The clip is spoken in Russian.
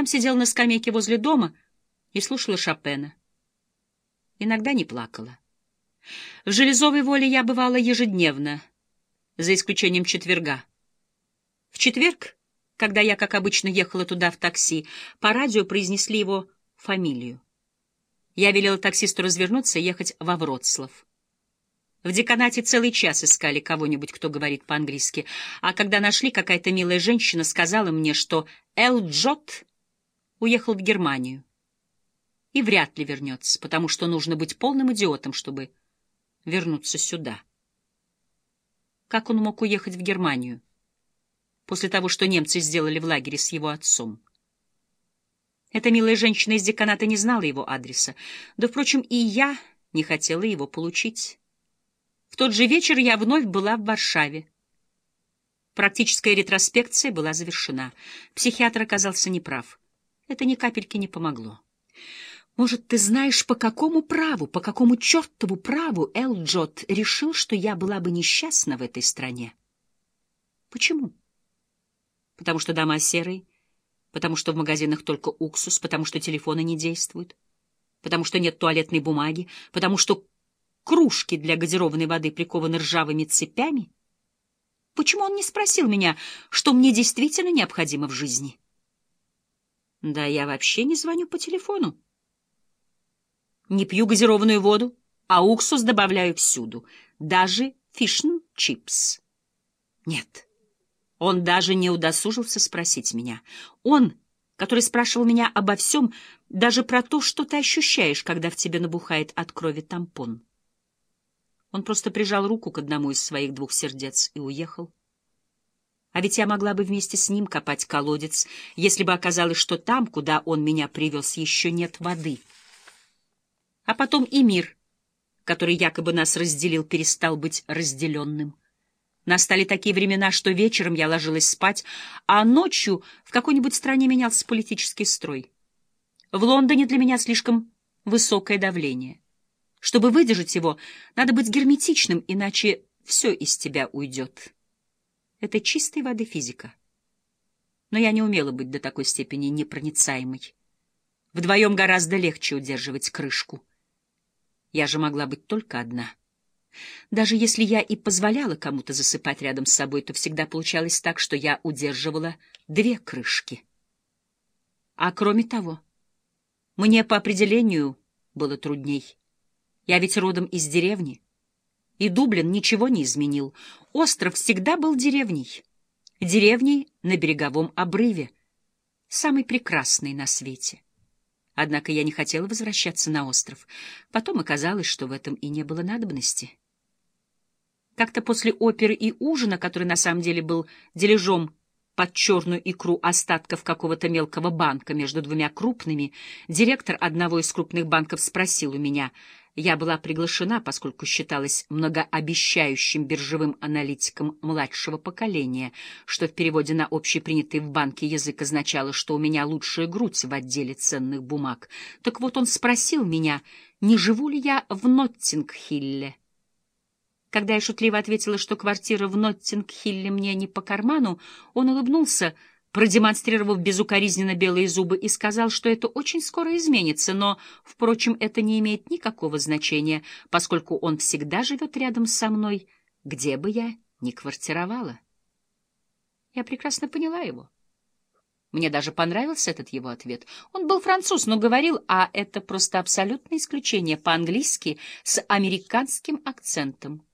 Там сидела на скамейке возле дома и слушала Шопена. Иногда не плакала. В Железовой воле я бывала ежедневно, за исключением четверга. В четверг, когда я, как обычно, ехала туда в такси, по радио произнесли его фамилию. Я велела таксисту развернуться и ехать во Вроцлав. В деканате целый час искали кого-нибудь, кто говорит по-английски, а когда нашли, какая-то милая женщина сказала мне, что Эл Джот уехал в Германию и вряд ли вернется, потому что нужно быть полным идиотом, чтобы вернуться сюда. Как он мог уехать в Германию после того, что немцы сделали в лагере с его отцом? Эта милая женщина из деканата не знала его адреса, да, впрочем, и я не хотела его получить. В тот же вечер я вновь была в Варшаве. Практическая ретроспекция была завершена. Психиатр оказался неправ. Это ни капельки не помогло. Может, ты знаешь, по какому праву, по какому чертову праву Эл Джот решил, что я была бы несчастна в этой стране? Почему? Потому что дома серые, потому что в магазинах только уксус, потому что телефоны не действуют, потому что нет туалетной бумаги, потому что кружки для газированной воды прикованы ржавыми цепями? Почему он не спросил меня, что мне действительно необходимо в жизни? Да я вообще не звоню по телефону. Не пью газированную воду, а уксус добавляю всюду, даже в fish and chips. Нет. Он даже не удосужился спросить меня. Он, который спрашивал меня обо всем, даже про то, что ты ощущаешь, когда в тебе набухает от крови тампон. Он просто прижал руку к одному из своих двух сердец и уехал. А ведь я могла бы вместе с ним копать колодец, если бы оказалось, что там, куда он меня привез, еще нет воды. А потом и мир, который якобы нас разделил, перестал быть разделенным. Настали такие времена, что вечером я ложилась спать, а ночью в какой-нибудь стране менялся политический строй. В Лондоне для меня слишком высокое давление. Чтобы выдержать его, надо быть герметичным, иначе все из тебя уйдет. Это чистой воды физика. Но я не умела быть до такой степени непроницаемой. Вдвоем гораздо легче удерживать крышку. Я же могла быть только одна — даже если я и позволяла кому-то засыпать рядом с собой, то всегда получалось так, что я удерживала две крышки. А кроме того, мне по определению было трудней. Я ведь родом из деревни. И Дублин ничего не изменил. Остров всегда был деревней. Деревней на береговом обрыве. Самый прекрасный на свете. Однако я не хотела возвращаться на остров. Потом оказалось, что в этом и не было надобности. Как-то после оперы и ужина, который на самом деле был дележом под черную икру остатков какого-то мелкого банка между двумя крупными, директор одного из крупных банков спросил у меня, я была приглашена, поскольку считалась многообещающим биржевым аналитиком младшего поколения, что в переводе на общепринятый в банке язык означало, что у меня лучшая грудь в отделе ценных бумаг. Так вот он спросил меня, не живу ли я в Ноттингхилле. Когда я шутливо ответила, что квартира в Ноттинг-Хилле мне не по карману, он улыбнулся, продемонстрировав безукоризненно белые зубы, и сказал, что это очень скоро изменится, но, впрочем, это не имеет никакого значения, поскольку он всегда живет рядом со мной, где бы я ни квартировала. Я прекрасно поняла его. Мне даже понравился этот его ответ. Он был француз, но говорил, а это просто абсолютное исключение по-английски с американским акцентом.